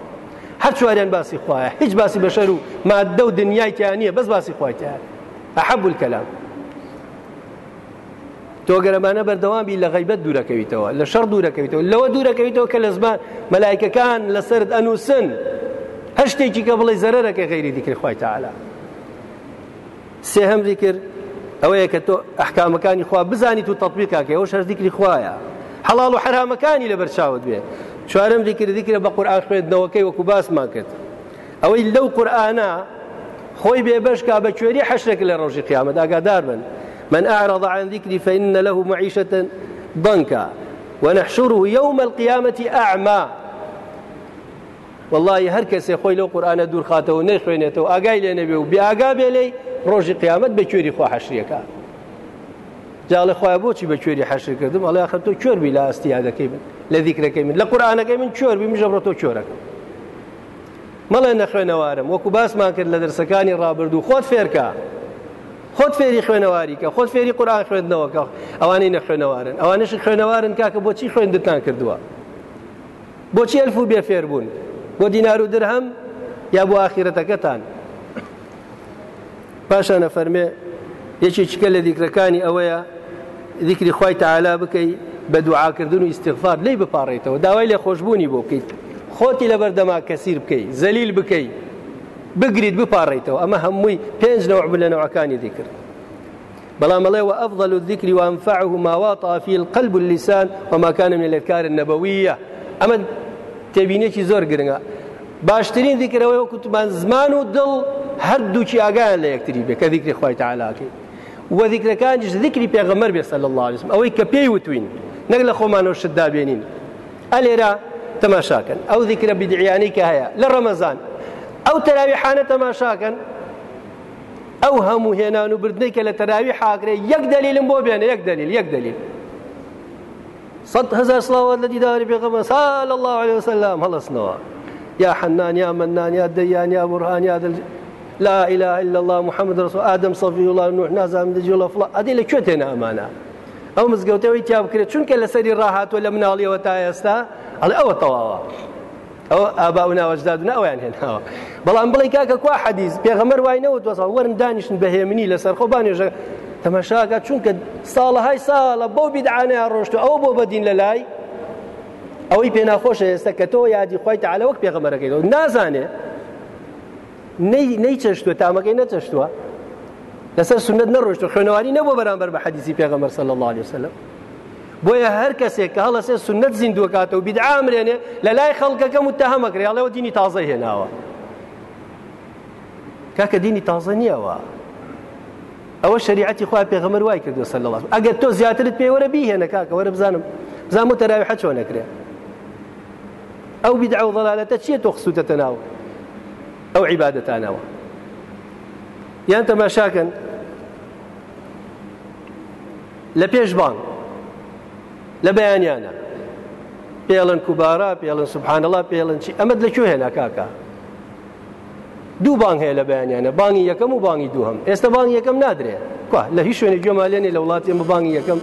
هەر چواریان باسی خوایە هیچ باسی بەشەر و مادە و دنیای تیانە بەس باسی خوایتیان أحب الكلام. تۆ گەرەمانە بەردەوامی لە غیبەت دوورەکەویتەوە لە شەر دوورەکەویتەوە لەوە دوورەکەویتەوە کە لە زمان مەلایکەکان لەسرد ئەنووسن. هەر شتێکی کە بڵێ زەرەرەکە غیری دیکری خۆی تعالا سێهم ذکر ئەوەیە کە تۆ ئەحکامەکانی خوا بزانیت و تطبیقاکە ئەوە شەر دیکری خوایە. حەڵال و حرامەکانی لە بەرچاوت بێ. چوارم دیکر دیکرە بە قورآن خوێندنەوەکەی وەکو باسمان کرد ئەوەی لەو قورآانە خۆی بێبشکا بە کوێری حەشرێک لە ڕۆژی قیامەت ئاگادار من أعرض عن ذكري فإن له معيشة ضنكا ونحشره يوم القيامة أعمى. والله هەر کەسێ خۆی لەو قورآانە دوور خاتەوە نەخوێنێتەوە ئاگای لێ نەبێ و بیاگا بێ لێی ڕۆژی قیامەت بە کوێری خوا حەشریەکە جاڵە خخوای بۆچی بە کوێری حەشر کردم؟ ئەڵێ خە تۆ کوێربی لە ئاستیادەکەی من لە دیکرەکەی من لە قورآانەکەی من کوێربی مژەڕۆ تۆ کوێرەکە مەڵێ نەخوێنەوارم وەکو باسمان کرد لە دەرسەکانی ڕابردوو خۆت فێرکە خۆت فێری خوێنەواریکە خۆت فێری قورآان خوێندنەوەکە ئەوانەی نەخوێنەوارن ئەوانش خوێنەوارن کاکە بۆچی خوێندتان کردووە بۆچی ئەلف و بێ فێر بوون بۆ دینار و درهەم یا بۆ ئاخیرەتەکەتان پاشانە فەرمێ یەکێکیکە لە دیکرەکانی ئەوەیە دیکری خی تەعالا بکەی بە دوعاکردن و ئیسیغفار لی بپارڕێتەوە داوای لێ خۆشببوونی بۆ بکەیت خۆتی لە بەردەما کەسیر بکەیت زەلیل بکەیت بگریت بپارڕێتەوە هەمووی پێنج نەوە لە نەوەکانی دیکرد بەڵام مەڵێ وأفضل الذكر وأنفعه ما واطأ فيه القلب اللسان وما كان من الأذكار النبوية. ئەمە تێبینێکی زۆر گرنگە. باشترین دیکرەوەی وەکوتمان زمان و دڵ هەردووکی ئاگیان لە یەکتری بێ کە دیکری خۆی تعالاکەی وە دیکرەکانیش ذکری پێغەمەر بێ سەل الله عليه ئەوەی کە پێی وتوین نەک لە خۆمانەوە شتدا بێنین ئەلێرە تەماشاکەن. ئەو دیکرە بدعیانی کە هەیە لە ڕەمەزان. ئەو تەراویحانە تەماشاکەن. ئەو هەموو هێنان و بردنەی کە لە تەراوی حاکرێ یەک دلیلم بۆ بێنە یەک دلیل یەک دلیل. صد هزار صلوات لە دیداری پێغەمە سال الله عليه وسلم. هەڵستنەوە يا حنان يا منان يا ديان يا برهان يا دل لا إله إلا الله محمد رسول آدم صفي الله نوح نازم دجي الله فلا هذه لكوتنا أمانة. ئەو مزگەوتەوەی تیا بکرێت چونکە لەسەری ڕاهاتوە لە مناڵیەوە تا ئێستا ئەڵێ ئەوە تەواوە ئەوە ئابا و ناوەجدادون ئەویان هێناوە بەڵام بڵی کاکە کوا حەدیز پێغەمەر وای نەوە دۆسا وەرن دانیشن بەهێمنی لەسەر خۆبانێژە تەمەشاکە چونکە ساڵەهای ساڵە بەو بیدعانەیە ڕۆشتو ئەوە بۆ بەدین لە لای ئەوەی پێ ناخۆشە ئێستا کە تۆ یادی خۆی تعالە وەک پێغەمەرەکەیەوە نازانێ نەی چەشتووە تامەکەی نەچەشتووە. لەسەر سنت نەڕۆشتە خوێنەواری نەبوو بەرامبەر بە حەدیسی پێغەمەر صلی الله عليه وسلم. بۆیە هەر کەسێک کە هەڵەسێ سنت زیندووە کاتەوە بیدعامرێنێ لە لای خەڵکەکە متتەهەمەکرێ ئەڵێەوە دینی تازە هێناوە. کاکە دینی تازە نییەوە. ئەوە شریعەتی خوا پێغەمەر وای کردو سەل الله ئەگەر تۆ زیاترت پێ وەرە بیهێنە کاکە وەرە بزانم. بزانم تەراوی حە چۆن نەکرێ ئەو بیدع و ضلالەتە چییە تۆ خسووتەتە ناو ئەو عیبادەتانەوە یان تەماشاکەن لە پێشبان لە بەیانیانە پێڵن کوبارە پێڵن سبحانەڵا پێڵن چی ئەمەد لەکوێ هێنا کاکە دوو بانگ هەیە لە بەیانیانە بانگی یەکەم و بانگی دووهم ئێستا بانگی یەکەم نادرێت لە هیچ شوێنی گوێمالێنی لە وڵاتی ئەمە بانگی یەکەم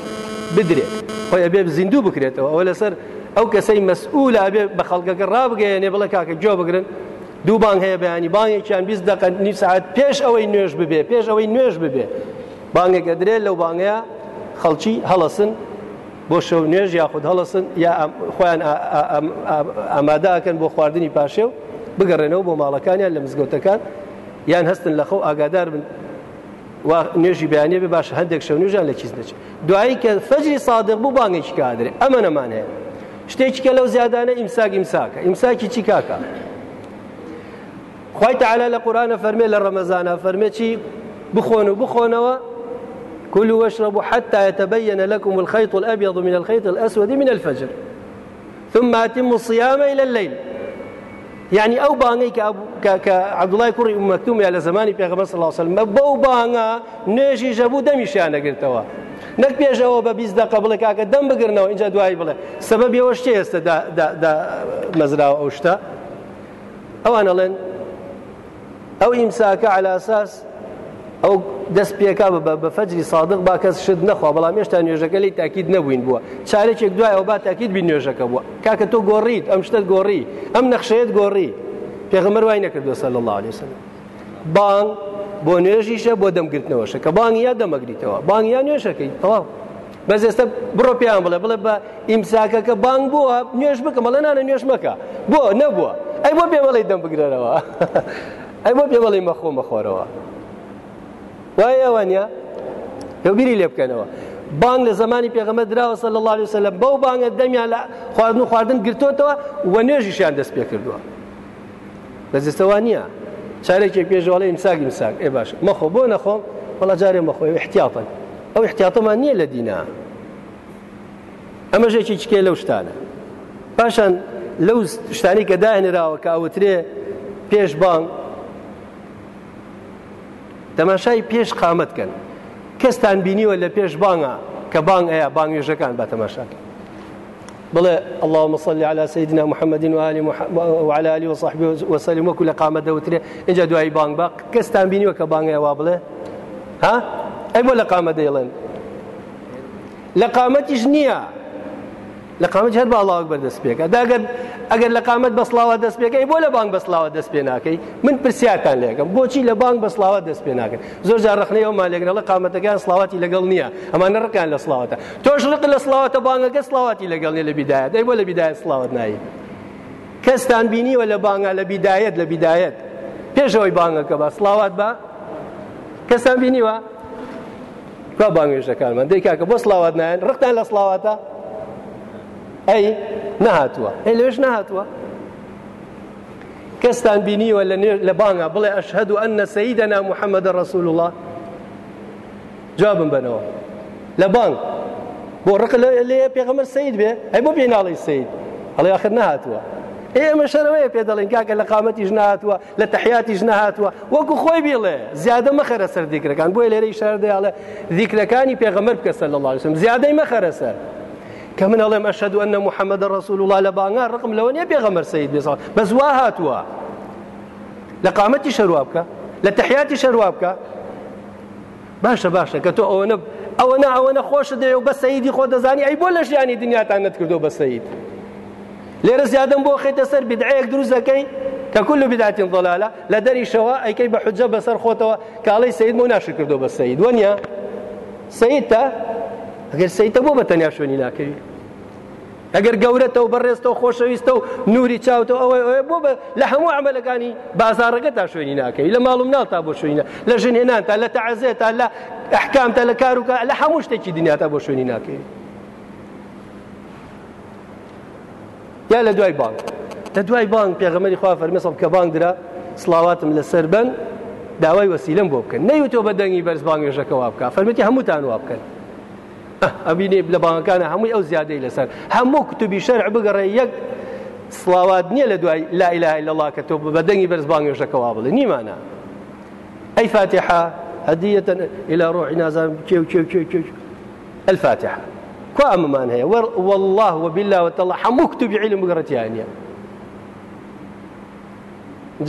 بدرێت خۆی ئەبێ زیندوو بکرێتەوە. ئەوە لەسەر ئەو کەسەی مەسئول ئەبێ بە خەڵکەکە ڕابگەیەنێ بڵێ کاکە جۆ بگرن. دوو بانگ هەیە بەیانی. بانگێکیان بیست دقە نیو ساعەت پێش ئەوەی نوێژ ببێ پێش ئەوەی نوێژ ببێ. بانگێکە درێت لەو بانگەیە خەڵکی هەڵەسن. بۆ شەو نوێژ یاخود هەڵەسن یا خۆیان ئامادەکەن بۆ خواردنی پاشێ و بگەڕێنەوە بۆ ماڵەکانیان لە مزگەوتەکان یان هەستن لە خەو ئاگادار بن نوێژی بەیانێ بێ باش هەندێک شەو نوێژان لە چیز دەچێت دوایی کە فەجری سادق بوو بانگێکی کادرێ. ئەمە نەمان هەیە. شتێکی کە لەو زیادانە ئیمساک ئیمساکە. ئیمساکی چی کاکە؟ خی تعالا لە قورآانە فەرمێ ڕەمەزانە فەرمێ چی؟ بخۆن و بخۆنەوە. كلوا واشربوا حتى يتبين لكم الخيط الأبيض من الخيط الأسود من الفجر. ثم أتموا الصيام إلى الليل. يعني ئەو بانگەی کە عبدوڵای کوڕی مەکتومی لە زمانی پێغمە صلی الله وسلم. بەو بانگە نوێژی ژەبوو دەمیشیانەگرتەوە نەک پێشەوە بە بیست دقە بڵێ کاکە دەم بگرنەوە اینجا دوای بڵێ سبب ئەوە شتێ ئێستا مەزراوە ئەو شتە ئەوان ئەڵێن ئەو ئیمساکە على ئاساس ئەو دەست پێکا بە فەجری سادق با کەس شت نەخوا بەڵام هێشتا نوێژەکە لی تاکید نەبووین بووە. چارێکێک دوای ئەو با تاکید بین نوێژەکە بووە. کاکە تۆ گۆڕیت ئەم شتت گۆڕی. ئەم نەخشەیەت گۆڕی. پێغمەر وای نەکردوە صلى الله عليه وسلم. بانگ بۆ نوێژیشە بۆ دەمگرتنەوەشە. کە بانگ یا دەمەگریتەوە. بانگ یا نوێژەکەی تەواو. بەس ئێستا بڕۆ پێیان بڵێ. بڵێ بە ئیمساکەکە بانگ بووە نوێژ بکە. مەڵە نانە نوێژ مەکە. بۆ نەبووە. ئەی بۆ پێ بڵی دەم بگرەرەوە ئەی بۆ پێ بڵی مەخۆ مەخۆرەوە. وای ئەوانە هەوبیری لێ بکەنەوە. بانگ لە زمانی پێغەمە دراوە سەل الله عليه وسلم بەو بانگە دەمیان لە خواردن و خواردن گرتوتەوە و نوێژیشیان دەست پێ کردووە. بەزستەوە نییە. چارێکی پێشواڵی ئیمساگ ئیمساگ ئێ باش مەخۆ بۆ نەخۆم وڵا جارێ مەخۆی احتیاطن. ئەو احتیاطمان نییە لە دینە ئەمە ژێکی چکێ لەو شتانە. پاشان لەو شتانی کە داهێنراوە کە ئەوترێ پێش بانگ تەماشای پێش قامەتکەن کەستان بینیوە لە پێش بانگە کە بانگ ئەیە بانگێژەکان بە تەماشاکە بڵێ اللهم صل على سيدنا محمد محمد وعلى آله وصحبه وسلم وكل قامة دوتري إنجا دعاء بانگ باق. كستان بيني وك بانگ يا بڵێ؟ ها؟ أي ولا قامة ديلن لقامتش نییە. لە قامەت هەر بە الله ئەکبەر دەست پێکە داگەر ئەگەر لە قامەت بەسلاوە دەست پێەکەی بۆ لە بانگ بەسلاوە دەست پێ ناکەی من پرسیاتان لێکم بۆچی لە بانگ بەسلاوە دەست پێ ناکەن؟ زۆر جار ڕخنەوە مالێگرە لە قامەتەکان سلااواتی لەگەڵ نییە. ئەمانە ڕکان لە سلااوتە تۆش ڕق لە سلااوتە بانگەکە سلااواتی لەگەڵ نیە لە بیدایەت. دەی بۆ لە بیدایەت سلااوت نایی. کەستان بینیوە لە بانگا لە بیدایەت لە بیدایەت. پێشەوەی بانگەکە بە سلااوات بە کەستان بینیوە؟ کا بانگێژەکانمان دەی کاکە بۆ سلااوات نایەن. ڕختان لە سلااواتە ئەی نەهاتووە ئەی لەوێش نەهاتووە کەستان بینیوە لە بانگا بڵێ ئەشهد و ئەنە سەیدەنا محەممەدە ڕسول الله. جوابم بنەوە لە بانگ بۆ ڕق لێ پێغەمەر سید بێ ئەی بۆ پێناڵی سید هەڵی آخر نهاتووە ئێمە شەرەوەیە پێ دەڵێن کاکە لە قامەتیش نهاتووە لە تەحیاتیش نهاتووە وەکو خۆی بێڵێ زیادە مەخەرە سەر دیکرەکان بۆی لێرەی شاردەیاڵە دیکرەکانی پێغەمەر بکەسە لە الله زیادەی مەخەرە سەر کە من ئەڵێم ئەشهد ئەنە محەممەد ڕسول الله لە بانگا ڕقم لەوە نیە پێغەمەر سید بێساڵ بەس وا هاتووە لە قامەتی شەروا بکە لە تەحیاتی شەروا بکە باشە باشە کە تۆ ئەوەنە ئەوەنە ئەوەنە خۆشە دێ و بە سەیدی خۆ دەزانی ئەی بۆ لە ژیانی دنیاتان نەتکردو بە سەید لێرە زیادەم بۆ خێتە سەر بدعەیەک دروستەکەی کە كل بدعة ضلالة. لا دري شوا أي كي بحجة بسر خوتوا. كالي سيد مو ناشر كردو بس سيد. ونيا. سيد تا؟ ئەگەر سەیتە بۆ بە تەنیا شوێنی ناکەوی. ئەگەر گەورەتەوە بەڕێستەوە خۆشەویستە و نوری چاوتە ئەوەی بۆ لە هەموو عملەکانی بازارەکە تا شوێنی ناکەوی. لە ماڵم ناو تا بۆ شوێنە لە ژنهێنان تا لە تەعزێت تا لە ئەحکام تا لە کاروکە لە هەموو شتێکی دنیاتا بۆ شوێنی ناکەوی. یا لە دوای بانک. لە دوای بانک پێغەمەری خوا فەرمێسڵ کە بانک درا سڵاواتم لەسەر بن داوای وەسیلم بۆ بکەن. نەیوتۆ بە دەنگی بەرز بانگێژەکە وا بکە. فەرمەتی هەمووتان وا بکەن. ئەبینێ لە بانەکانە هەمووی ئەو زیادەی لەسەر هەموو کتوبی شەرع بگەڕێ یەک سڵاوات نییە لە دوای لا إله إلا الله کە تۆ بە دەنگی بەرز بانگێژەکەوا بڵێ نیمانە ئەی فاتحة؟ هدية إلى روح نازم. كيو كيو كيو كيو الفاتحة. كو أممان هي؟ والله وبالله وتالله حمو كتبي علم بقرتيانيا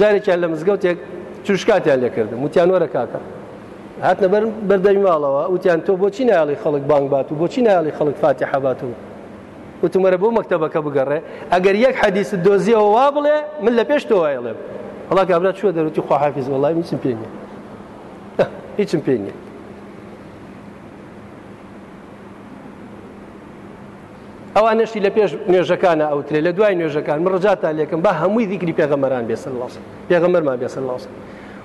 جارێکیان لە مزگەوتێک چوشکاتیان لێ کردم وتیان وەرە کاکە هاتنە بەردەمی ماڵەوە. وتیان تۆ بۆچی ناڵی خەڵک بانگ بات و بۆچی ناڵی خەڵک فاتی حبات و وتمەرە بۆ مەکتتەبەکە بگەڕێ. ئەگەر یەک حەدیس دۆزیەوە وا بڵێ من لە پێش تۆ وایڵێم هەڵا کابرا چوە دەروتی خواحافیز وڵی هیچم پێ نیە. هیچم پێ نیە. ئەوانشتی لە پێش نوێژەکانە ئەوترێ لە دوای نوێژەکان من ڕجاتا لێکم با هەمووی دیکری پێغەمەران بێسن لاس پێغەمەرمان بێسن لاس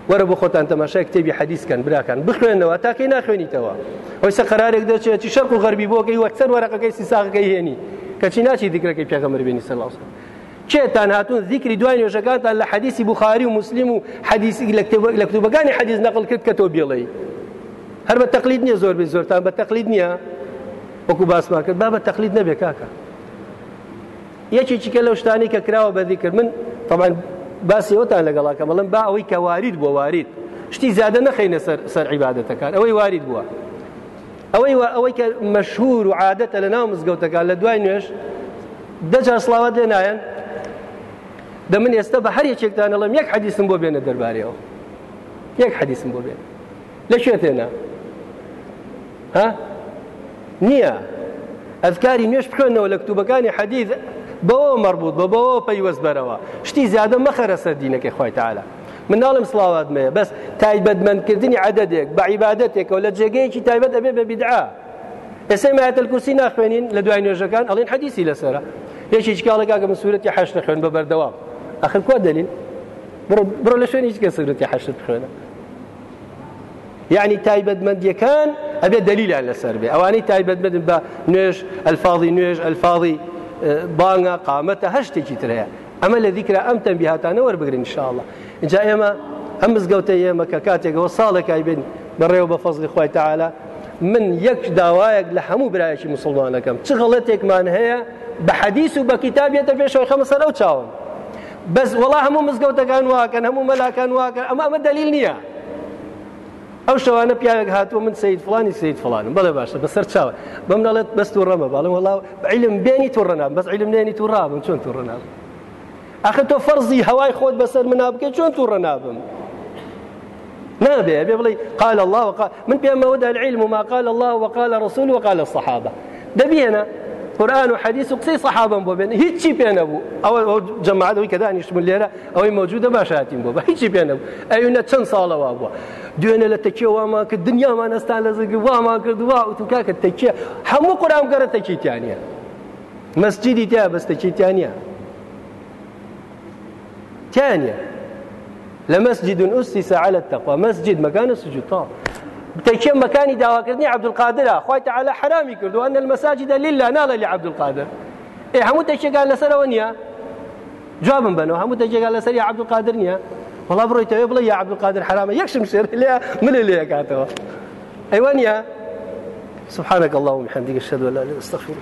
وەرە بۆ خۆتان تەماشای کتێبی حەدیسکەن براکان بخوێنەوە تاکەی ناخوێنیتەوە؟ ئەوی سە قرارێک دەچێتی شەرق و غەربی بۆکەی وەکسەر وەرەقەکەی سیساقەکەی هێنی؟ کەچی ناچی دیکرەکەی پێغەمەر بێنی سەلاس چێتان هاتون ذیکری دوای نوێژەکانتان لە حەدیسی بخاری و مسلیم و حەدیسی لە کتوبەکانی حەدیز نەقل کرد کە تۆ بێڵی هەر بە تەقلید نییە زۆر بێ زۆرتان بە تەقلید نییە؟ وەکو باسمان کرد با بە تەقلید نەبێ کاکە. یەکێکیکە لەو شتانی کە کراوە بەدی کرد من طبعا باسی ئەوتان لەگەڵاکە بەڵم با ئەوەی کە وارید بۆ وارید. شتی زیادە نەخینە سەر عیباەتەکان ئەوەی وارید بووە. ئەوەی ئەوەی کە مەشهور و عادەتە لە ناو مزگەوتەکان لە دوای نوێش دەجار سلااوات لێنایەن دە من ئێستا بە هەر یەکێکتان ئەڵم یەک حەدیسم بۆ بێنە دەربارەوە یەک حەدیسم بۆ بێن لە شوێ تێنا ها؟ نییە. ئەذکاری نوێش بخوێنەوە لە کتوبەکانی حەدیث بەوە مەربوط بە بەوە پەیوەست بەرەوە. شتی زیادە مەخەرە سەر دینەکەی خۆی تعالا من ناڵم سڵاوات مەیە بەس تایبەتمەندکردنی عددێک بە عیباەتێکەوە لە جێگەیەکی تایبەت ئەبێ بە بیدعا. ئێستا مایەتە کورسی ناخوێنین لە دوای نوێژەکان ئەڵین حەدیسی لەسرە یەکی کاڵێکاگە من سوورەتی حەش نەخوێن بە بەردەوام ئەخر کوا دەلین بڕۆ لە شوێنی هیچ کە سوورەتی حەشت بخوێنە یعنی تایبەتمەندیەکان ئەبێ دلیلیان لەسەر بێ. ئەوانەی تایبەتمەندن بە نوێژ ئەلفاظی نوێژ ئەلفاظی بانگە قامەتە هەر شتێکی ترەیە ئەمە لە دیکرا ئەم تەنبیهاتانە وەربگرین انشاءله اینجا ئێمە ئەم مزگەوتە ئێمە کە کاتێکەوە ساڵێکای بین بەڕێوە بە فەزلی خۆی تعاالە من یەک داوایەک لە هەموو برایەکی مسلمانەکەم. چ غڵەتێکمان هەیە؟ بە حەدیث و بە کتابێتە پێشەوەی خەمە سەر ئەو چاوم. بەس وڵا هەموو مزگەوتەکان واکەن هەموو مەلاکان واکەن ئەمە ئەمە دلیل نییە. ئەو شەوانە پیاوێک هاتووە من سید فلانی سید فلانم. بەڵێ باشە بەسەر چاوە. بەم نەڵێت بەست و ڕەمە باڵم. عیلم بێنی تو ڕەنام بەس عیلم نێنی تو ڕابم چۆن تو ڕەنام؟ ئەخە تۆ فەرزی هەوای خۆت بەسەر منا بکەیت چۆن تو ڕەنابم؟ نابێ بێ قال الله وقال من پێمەوەدا العلم ما قال الله وقال رسول وقال الصحابة. دەبیێنە قورآن و حەدیث و قسەی سەحابم بۆ بێن هیچی پێ نەبوو ئەوە جەماعەوەی کە دانیشتمون لێرە ئەوەی مەوجودە باشاتیم بۆ بە هیچی پێ نەبوو ئەوینە چەند ساڵەوە بووە دوێنێ لە تەکیە وامان کرد دنیامان ئەستان لە زگی وامان کردووا وتم کاکە تەکیە هەموو قورام گەرە تەکیتیانە مەسجدی تیا بەس تەکیتیانە تانية. لمسجد أسس على التقوى. مسجد مكان السجود. طبعا تەکێ مەکانی داواکردنی عبدولقادرە خی تعالا حرامی کردو ئەن المەساجدە لله ناڵە لە عبدولقادر ئێ هەموو تەکێگان لەسەرەوە نییە جوابم بنەوە هەموو تەجێگان لەسەری عبدولقادر نییە وڵا بڕۆیتەوە بڵێ یا عبدولقادر حرامە یەکشم شێر لێ من لێ کاتەوە نیە سبحانك اللهم وبحمدك أشهد أن لا إله إلا أنت أستغفرك.